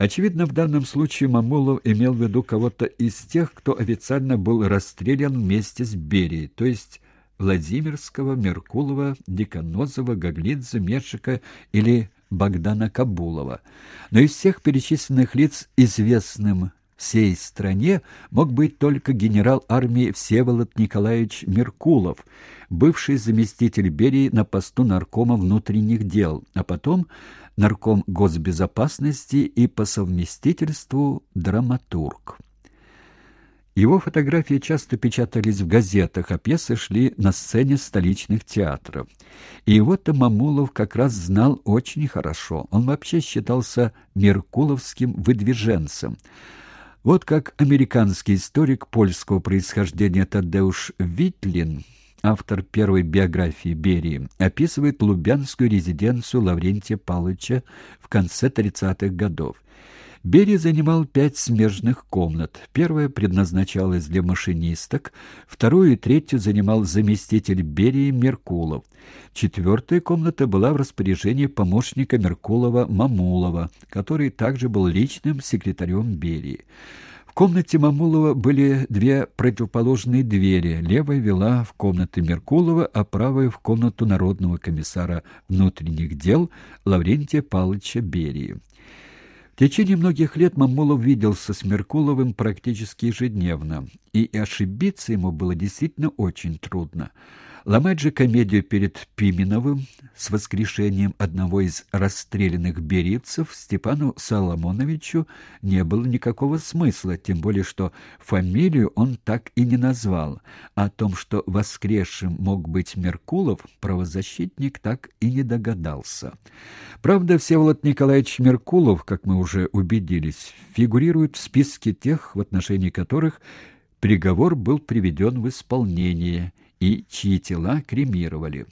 Очевидно, в данном случае Мамулов имел в виду кого-то из тех, кто официально был расстрелян вместе с Берией, то есть Владимирского, Меркулова, Деканозова, Гаглидзе, Мершика или Богдана Кабулова. Но из всех перечисленных лиц известным всей стране мог быть только генерал армии Всеволод Николаевич Меркулов, бывший заместитель Берии на посту наркома внутренних дел, а потом нарком госбезопасности и по совместительству драматург. Его фотографии часто печатались в газетах, а пьесы шли на сцене столичных театров. И его-то Мамулов как раз знал очень хорошо. Он вообще считался меркуловским выдвиженцем. Вот как американский историк польского происхождения Тадеуш Витлин, автор первой биографии Берии, описывает лубянскую резиденцию Лаврентия Павловича в конце 30-х годов. Берия занимал пять смежных комнат. Первая предназначалась для машинисток, вторую и третью занимал заместитель Берии Меркулов. Четвертая комната была в распоряжении помощника Меркулова Мамулова, который также был личным секретарем Берии. В комнате Мамулова были две противоположные двери. Левая вела в комнаты Меркулова, а правая — в комнату народного комиссара внутренних дел Лаврентия Павловича Берии. В течение многих лет Мамулов виделся с Меркуловым практически ежедневно, и ошибиться ему было действительно очень трудно. Ломать же комедию перед Пименовым с воскрешением одного из расстрелянных беривцев Степану Соломоновичу не было никакого смысла, тем более что фамилию он так и не назвал. О том, что воскресшим мог быть Меркулов, правозащитник так и не догадался. Правда, Всеволод Николаевич Меркулов, как мы уже убедились, фигурирует в списке тех, в отношении которых приговор был приведен в исполнение – и чьи тела кремировали.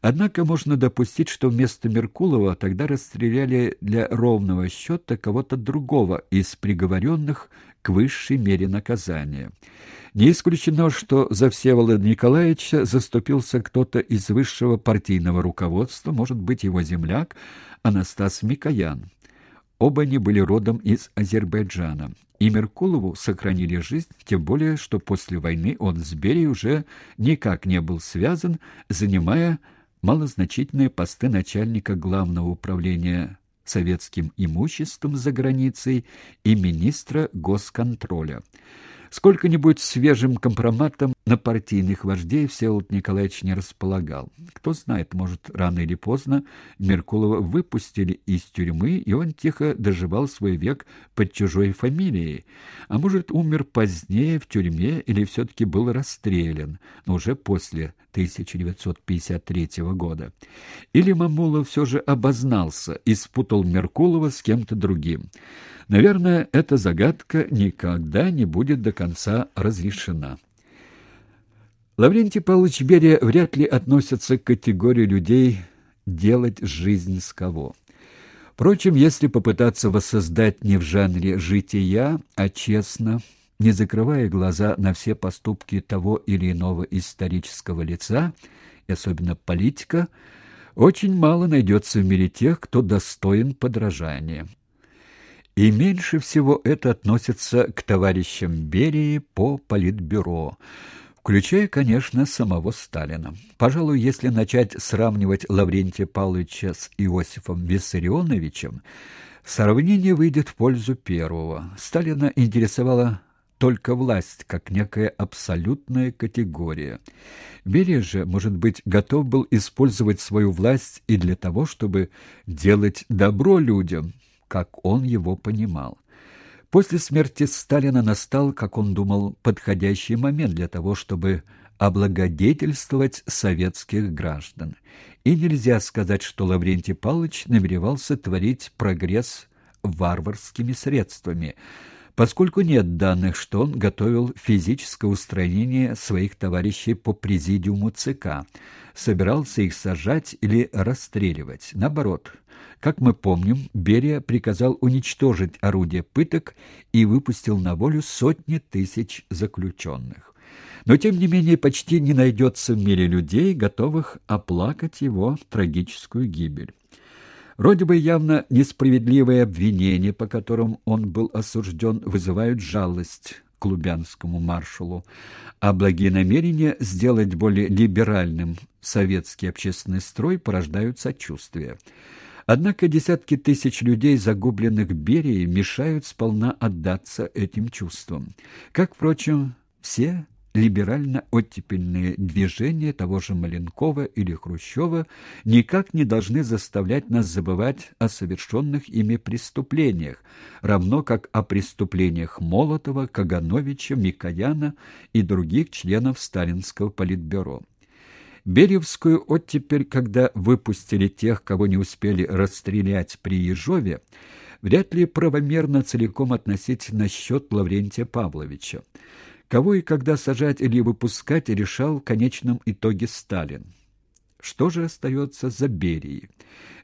Однако можно допустить, что вместо Меркулова тогда расстреляли для ровного счета кого-то другого из приговоренных к высшей мере наказания. Не исключено, что за Всеволода Николаевича заступился кто-то из высшего партийного руководства, может быть, его земляк Анастас Микоян. Оба они были родом из Азербайджана. И Меркулову сохранили жизнь, тем более, что после войны он с Берией уже никак не был связан, занимая малозначительные посты начальника главного управления советским имуществом за границей и министра госконтроля. Сколько-нибудь свежим компроматом на партийных вождей Всеволод Николаевич не располагал. Кто знает, может, рано или поздно Меркулова выпустили из тюрьмы, и он тихо доживал свой век под чужой фамилией. А может, умер позднее в тюрьме или все-таки был расстрелян, но уже после 1953 года. Или Мамулов все же обознался и спутал Меркулова с кем-то другим. Наверное, эта загадка никогда не будет до конца разрешена. Лаврентий Павлович Берия вряд ли относится к категории людей «делать жизнь с кого». Впрочем, если попытаться воссоздать не в жанре «жития», а честно, не закрывая глаза на все поступки того или иного исторического лица, и особенно политика, очень мало найдется в мире тех, кто достоин подражания. И меньше всего это относится к товарищам Берии по политбюро, включая, конечно, самого Сталина. Пожалуй, если начать сравнивать Лаврентия Павловича с Иосифом Виссарионовичем, сравнение выйдет в пользу первого. Сталина интересовала только власть, как некая абсолютная категория. Берия же, может быть, готов был использовать свою власть и для того, чтобы делать добро людям, как он его понимал. После смерти Сталина настал, как он думал, подходящий момент для того, чтобы облагодетельствовать советских граждан. И нельзя сказать, что Лаврентий Павлович намеревался творить прогресс варварскими средствами, поскольку нет данных, что он готовил физическое устранение своих товарищей по президиуму ЦК, собирался их сажать или расстреливать. Наоборот, как мы помним, Берия приказал уничтожить орудия пыток и выпустил на волю сотни тысяч заключенных. Но, тем не менее, почти не найдется в мире людей, готовых оплакать его трагическую гибель. Вроде бы явно несправедливые обвинения, по которым он был осужден, вызывают жалость к лубянскому маршалу, а благие намерения сделать более либеральным советский общественный строй порождают сочувствие. Однако десятки тысяч людей, загубленных Берией, мешают сполна отдаться этим чувствам. Как, впрочем, все либерально-оттепельные движения того же Маленкова или Хрущева никак не должны заставлять нас забывать о совершенных ими преступлениях, равно как о преступлениях Молотова, Кагановича, Микояна и других членов Сталинского политбюро. Беревскую оттепель, когда выпустили тех, кого не успели расстрелять при Ежове, вряд ли правомерно целиком относить на счет Лаврентия Павловича. Кого и когда сажать или выпускать, решал в конечном итоге Сталин. Что же остается за Берией?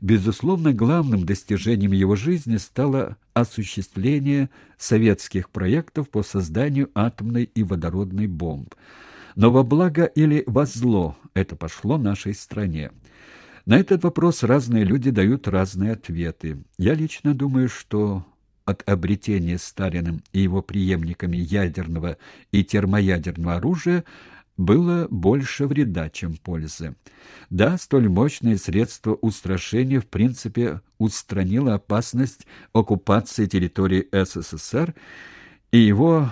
Безусловно, главным достижением его жизни стало осуществление советских проектов по созданию атомной и водородной бомб. Но во благо или во зло это пошло нашей стране? На этот вопрос разные люди дают разные ответы. Я лично думаю, что от обретения Сталиным и его преемниками ядерного и термоядерного оружия было больше вреда, чем пользы. Да, столь мощное средство устрашения в принципе устранило опасность оккупации территории СССР и его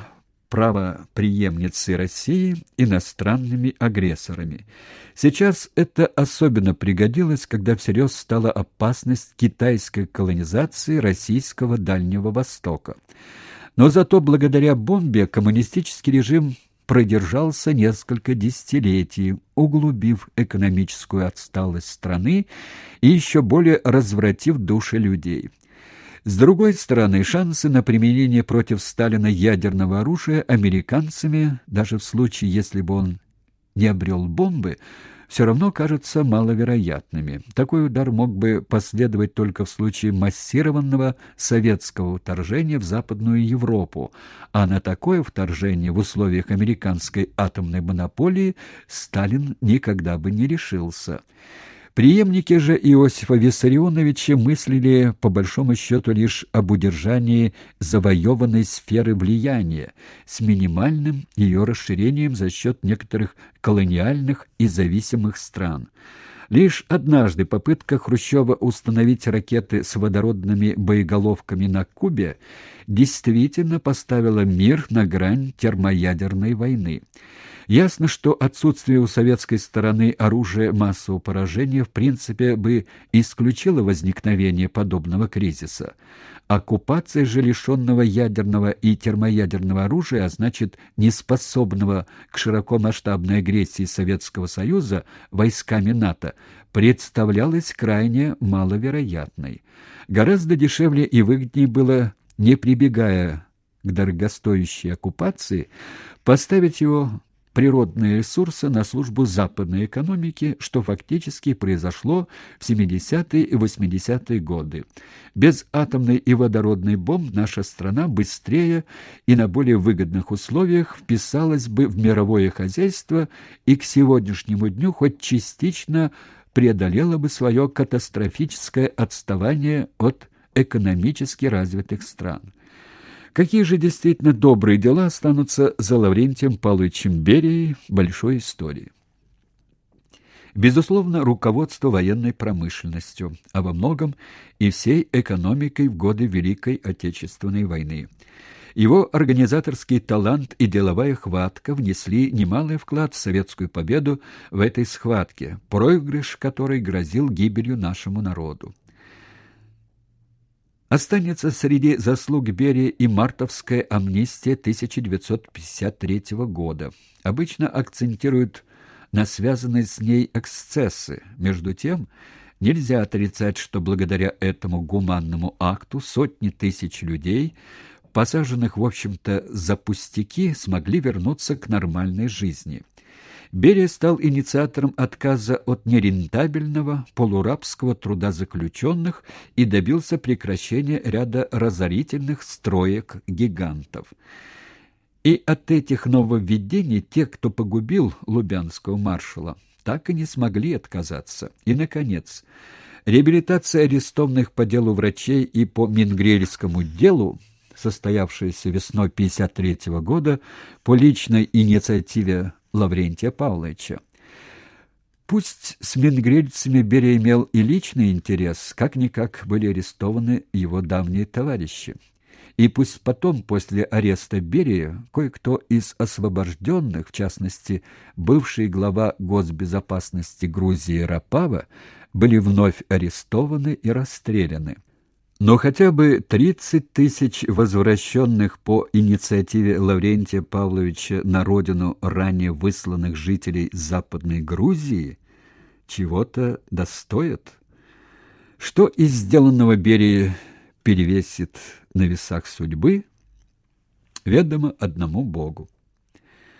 правоприемницы России иностранными агрессорами. Сейчас это особенно пригодилось, когда всерьез стала опасность китайской колонизации российского Дальнего Востока. Но зато благодаря бомбе коммунистический режим продержался несколько десятилетий, углубив экономическую отсталость страны и еще более развратив души людей. С другой стороны, шансы на применение против Сталина ядерного оружия американцами, даже в случае, если бы он не обрел бомбы, все равно кажутся маловероятными. Такой удар мог бы последовать только в случае массированного советского вторжения в Западную Европу, а на такое вторжение в условиях американской атомной монополии Сталин никогда бы не решился. Преемники же Иосифа Виссарионовича мыслили по большому счету лишь об удержании завоеванной сферы влияния с минимальным ее расширением за счет некоторых колониальных и зависимых стран. Лишь однажды попытка Хрущева установить ракеты с водородными боеголовками на Кубе действительно поставила мир на грань термоядерной войны. Ясно, что отсутствие у советской стороны оружия массового поражения в принципе бы исключило возникновение подобного кризиса. Оккупация же лишенного ядерного и термоядерного оружия, а значит, неспособного к широкомасштабной агрессии Советского Союза войсками НАТО, представлялась крайне маловероятной. Гораздо дешевле и выгоднее было, не прибегая к дорогостоящей оккупации, поставить его природные ресурсы на службу западной экономики, что фактически произошло в 70-е и 80-е годы. Без атомной и водородной бомб наша страна быстрее и на более выгодных условиях вписалась бы в мировое хозяйство и к сегодняшнему дню хоть частично преодолела бы свое катастрофическое отставание от экономически развитых стран. Какие же действительно добрые дела останутся за Лаврентием Павловичем Берией большой истории? Безусловно, руководство военной промышленностью, а во многом и всей экономикой в годы Великой Отечественной войны. Его организаторский талант и деловая хватка внесли немалый вклад в советскую победу в этой схватке, проигрыш которой грозил гибелью нашему народу. Останется среди заслуг Берии и мартовская амнистия 1953 года. Обычно акцентируют на связанные с ней эксцессы. Между тем, нельзя отрицать, что благодаря этому гуманному акту сотни тысяч людей, посаженных, в общем-то, за пустяки, смогли вернуться к нормальной жизни. Берия стал инициатором отказа от нерентабельного полурабского труда заключенных и добился прекращения ряда разорительных строек гигантов. И от этих нововведений те, кто погубил лубянского маршала, так и не смогли отказаться. И, наконец, Реабилитация арестованных по делу врачей и по Мингрельскому делу, состоявшаяся весной 1953 года по личной инициативе Лаврентия Павловича. Пусть с мингрельцами Берия имел и личный интерес, как-никак были арестованы его давние товарищи. И пусть потом, после ареста Берия, кое-кто из освобожденных, в частности, бывший глава госбезопасности Грузии Рапава, были вновь арестованы и расстреляны. Но хотя бы 30 тысяч возвращенных по инициативе Лаврентия Павловича на родину ранее высланных жителей Западной Грузии чего-то достоят. Что из сделанного Берии перевесит на весах судьбы, ведомо одному Богу.